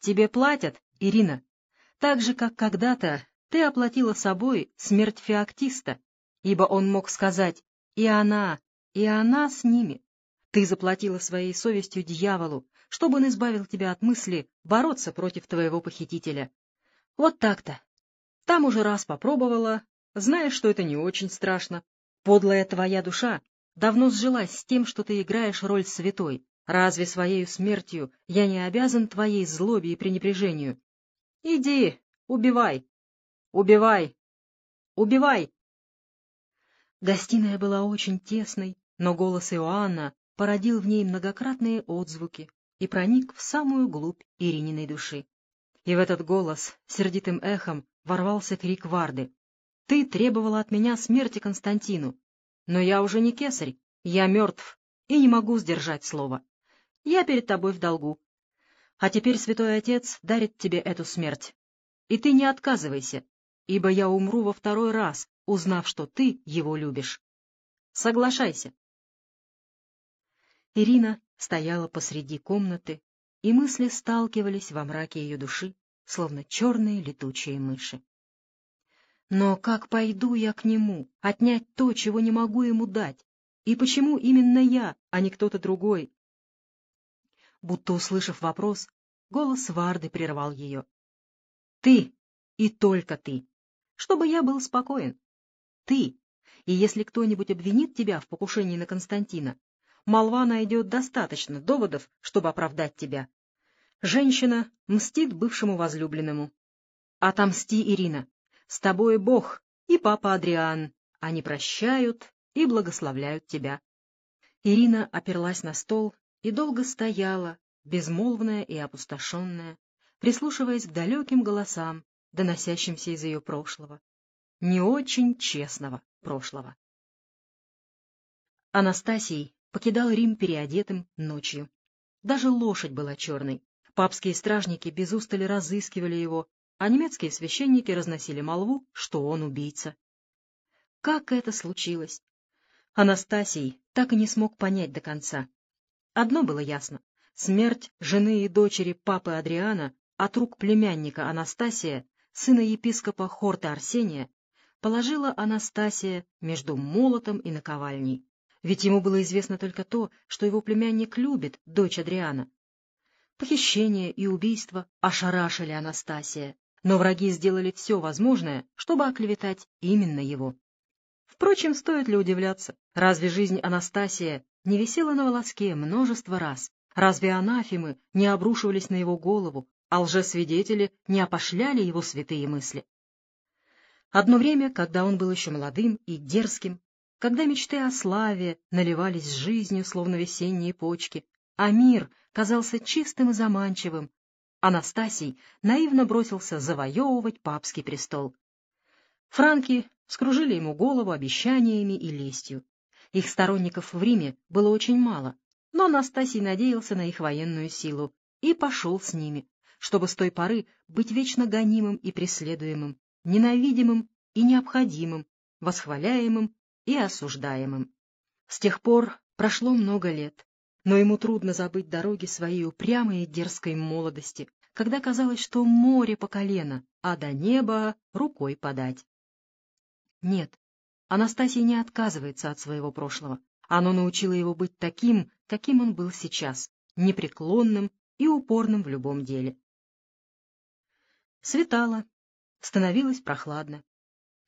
Тебе платят, Ирина, так же, как когда-то ты оплатила собой смерть Феоктиста, ибо он мог сказать «и она, и она с ними». Ты заплатила своей совестью дьяволу, чтобы он избавил тебя от мысли бороться против твоего похитителя. Вот так-то. Там уже раз попробовала, знаешь, что это не очень страшно. Подлая твоя душа давно сжилась с тем, что ты играешь роль святой. Разве своей смертью я не обязан твоей злобе и пренебрежению? Иди, убивай, убивай, убивай. Гостиная была очень тесной, но голос Иоанна породил в ней многократные отзвуки и проник в самую глубь Ирининой души. И в этот голос сердитым эхом ворвался крик Варды. «Ты требовала от меня смерти Константину, но я уже не кесарь, я мертв и не могу сдержать слова. Я перед тобой в долгу. А теперь Святой Отец дарит тебе эту смерть. И ты не отказывайся, ибо я умру во второй раз, узнав, что ты его любишь. Соглашайся. Ирина стояла посреди комнаты, и мысли сталкивались во мраке ее души, словно черные летучие мыши. Но как пойду я к нему, отнять то, чего не могу ему дать? И почему именно я, а не кто-то другой? Будто услышав вопрос, голос Варды прервал ее. Ты и только ты, чтобы я был спокоен. Ты, и если кто-нибудь обвинит тебя в покушении на Константина, молва найдет достаточно доводов, чтобы оправдать тебя. Женщина мстит бывшему возлюбленному. Отомсти, Ирина. С тобой Бог и папа Адриан. Они прощают и благословляют тебя. Ирина оперлась на стол и долго стояла, безмолвная и опустошенная, прислушиваясь к далеким голосам, доносящимся из ее прошлого, не очень честного прошлого. Анастасий покидал Рим переодетым ночью. Даже лошадь была черной. Папские стражники без устали разыскивали его, а немецкие священники разносили молву, что он убийца. Как это случилось? Анастасий так и не смог понять до конца. Одно было ясно. Смерть жены и дочери папы Адриана от рук племянника Анастасия, сына епископа Хорта Арсения, положила Анастасия между молотом и наковальней. Ведь ему было известно только то, что его племянник любит дочь Адриана. Похищение и убийство ошарашили Анастасия, но враги сделали все возможное, чтобы оклеветать именно его. Впрочем, стоит ли удивляться, разве жизнь Анастасия не висела на волоске множество раз? Разве анафимы не обрушивались на его голову, а лжесвидетели не опошляли его святые мысли? Одно время, когда он был еще молодым и дерзким, когда мечты о славе наливались жизнью, словно весенние почки, а мир казался чистым и заманчивым, Анастасий наивно бросился завоевывать папский престол. Франки скружили ему голову обещаниями и лестью. Их сторонников в Риме было очень мало, но Анастасий надеялся на их военную силу и пошел с ними, чтобы с той поры быть вечно гонимым и преследуемым, ненавидимым и необходимым, восхваляемым и осуждаемым. С тех пор прошло много лет, но ему трудно забыть дороги своей упрямой и дерзкой молодости, когда казалось, что море по колено, а до неба рукой подать. Нет, Анастасий не отказывается от своего прошлого. Оно научило его быть таким, каким он был сейчас, непреклонным и упорным в любом деле. Светало, становилось прохладно.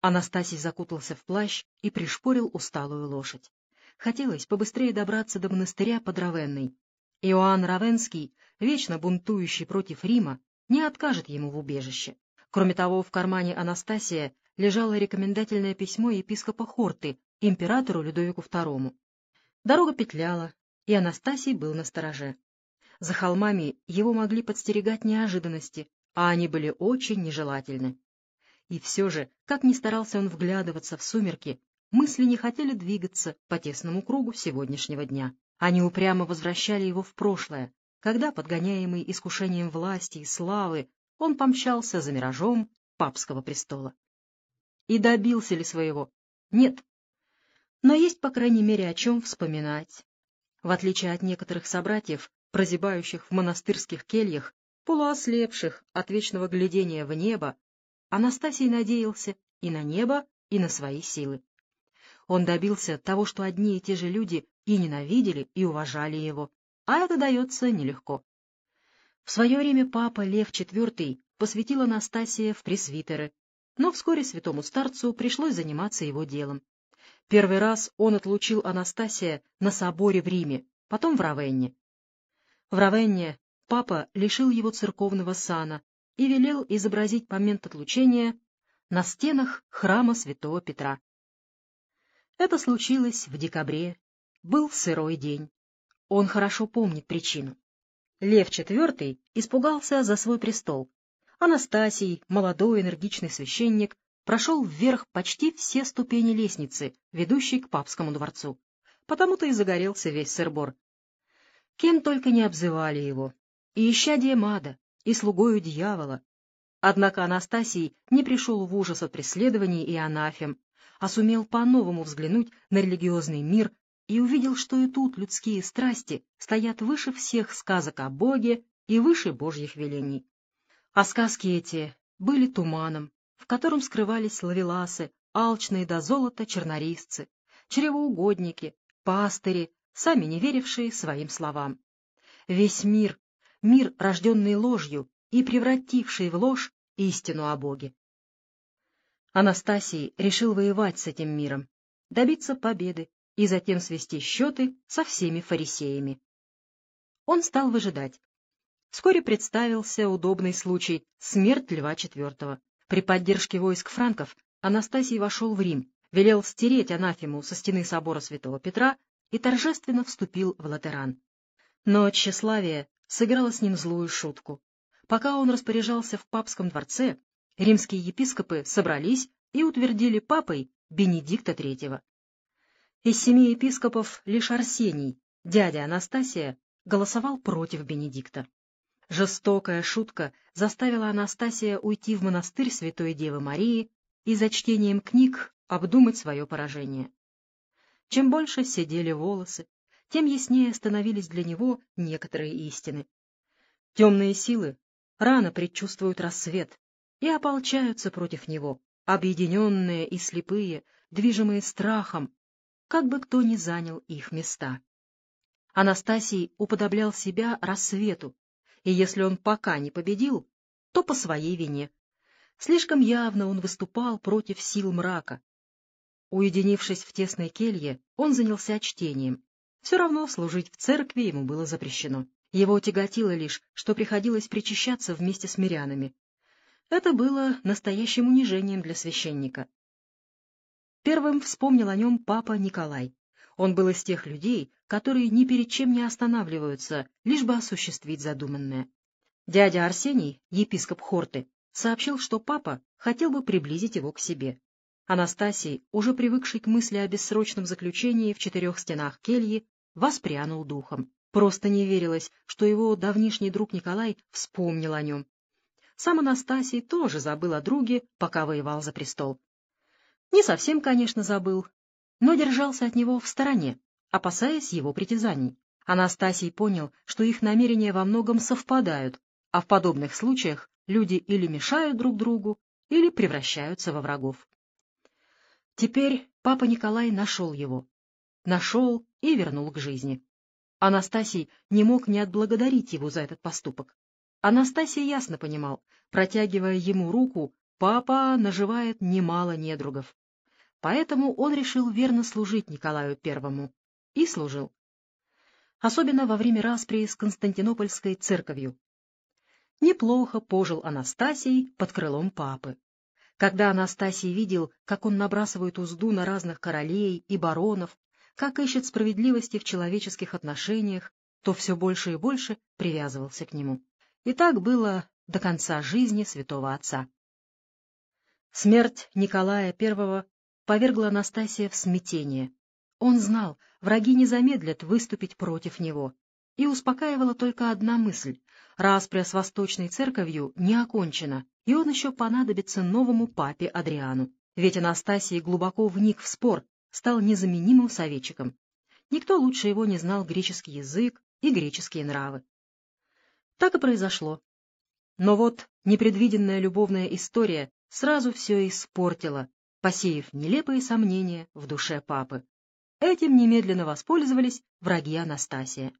Анастасий закутался в плащ и пришпорил усталую лошадь. Хотелось побыстрее добраться до монастыря под Равенной. Иоанн Равенский, вечно бунтующий против Рима, не откажет ему в убежище. Кроме того, в кармане Анастасия лежало рекомендательное письмо епископа Хорты императору Людовику II. Дорога петляла, и Анастасий был на стороже. За холмами его могли подстерегать неожиданности, а они были очень нежелательны. И все же, как ни старался он вглядываться в сумерки, мысли не хотели двигаться по тесному кругу сегодняшнего дня. Они упрямо возвращали его в прошлое, когда, подгоняемый искушением власти и славы, он помчался за миражом папского престола. И добился ли своего? Нет. Но есть, по крайней мере, о чем вспоминать. В отличие от некоторых собратьев, прозябающих в монастырских кельях, полуослепших от вечного глядения в небо, Анастасий надеялся и на небо, и на свои силы. Он добился того, что одни и те же люди и ненавидели, и уважали его, а это дается нелегко. В свое время папа Лев IV посвятил Анастасия в пресвитеры, но вскоре святому старцу пришлось заниматься его делом. Первый раз он отлучил Анастасия на соборе в Риме, потом в Равенне. В Равенне папа лишил его церковного сана и велел изобразить момент отлучения на стенах храма святого Петра. Это случилось в декабре. Был сырой день. Он хорошо помнит причину. Лев IV испугался за свой престол Анастасий, молодой энергичный священник, прошел вверх почти все ступени лестницы, ведущей к папскому дворцу. Потому-то и загорелся весь сыр-бор. Кем только не обзывали его. И исчадие мада, и слугою дьявола. Однако Анастасий не пришел в ужас от преследований и анафем, а сумел по-новому взглянуть на религиозный мир и увидел, что и тут людские страсти стоят выше всех сказок о Боге и выше Божьих велений. А сказки эти были туманом, в котором скрывались лавеласы, алчные до золота чернорисцы, чревоугодники, пастыри, сами не верившие своим словам. Весь мир, мир, рожденный ложью и превративший в ложь истину о Боге. Анастасий решил воевать с этим миром, добиться победы и затем свести счеты со всеми фарисеями. Он стал выжидать. Вскоре представился удобный случай — смерть Льва IV. При поддержке войск франков Анастасий вошел в Рим, велел стереть анафему со стены собора святого Петра и торжественно вступил в Латеран. Но тщеславие сыграло с ним злую шутку. Пока он распоряжался в папском дворце, римские епископы собрались и утвердили папой Бенедикта III. Из семи епископов лишь Арсений, дядя Анастасия, голосовал против Бенедикта. Жестокая шутка заставила Анастасия уйти в монастырь Святой Девы Марии и за чтением книг обдумать свое поражение. Чем больше сидели волосы, тем яснее становились для него некоторые истины. Темные силы рано предчувствуют рассвет и ополчаются против него, объединенные и слепые, движимые страхом, как бы кто ни занял их места. Анастасий уподоблял себя рассвету, и если он пока не победил, то по своей вине. Слишком явно он выступал против сил мрака. Уединившись в тесной келье, он занялся чтением. Все равно служить в церкви ему было запрещено. Его тяготило лишь, что приходилось причащаться вместе с мирянами. Это было настоящим унижением для священника. Первым вспомнил о нем папа Николай. Он был из тех людей, которые ни перед чем не останавливаются, лишь бы осуществить задуманное. Дядя Арсений, епископ Хорты, сообщил, что папа хотел бы приблизить его к себе. Анастасий, уже привыкший к мысли о бессрочном заключении в четырех стенах кельи, воспрянул духом. Просто не верилось, что его давнишний друг Николай вспомнил о нем. Сам Анастасий тоже забыл о друге, пока воевал за престол. Не совсем, конечно, забыл, но держался от него в стороне, опасаясь его притязаний. Анастасий понял, что их намерения во многом совпадают, а в подобных случаях люди или мешают друг другу, или превращаются во врагов. Теперь папа Николай нашел его. Нашел и вернул к жизни. Анастасий не мог не отблагодарить его за этот поступок. Анастасий ясно понимал, протягивая ему руку, папа наживает немало недругов. Поэтому он решил верно служить Николаю Первому. И служил. Особенно во время распри с Константинопольской церковью. Неплохо пожил Анастасий под крылом папы. Когда Анастасий видел, как он набрасывает узду на разных королей и баронов, как ищет справедливости в человеческих отношениях, то все больше и больше привязывался к нему. И так было до конца жизни святого отца. Смерть Николая I повергла Анастасия в смятение. Он знал, враги не замедлят выступить против него. И успокаивала только одна мысль — распря с Восточной Церковью не окончена, и он еще понадобится новому папе Адриану. Ведь Анастасий глубоко вник в спор, стал незаменимым советчиком. Никто лучше его не знал греческий язык и греческие нравы. Так и произошло. Но вот непредвиденная любовная история сразу все испортила, посеяв нелепые сомнения в душе папы. Этим немедленно воспользовались враги Анастасия.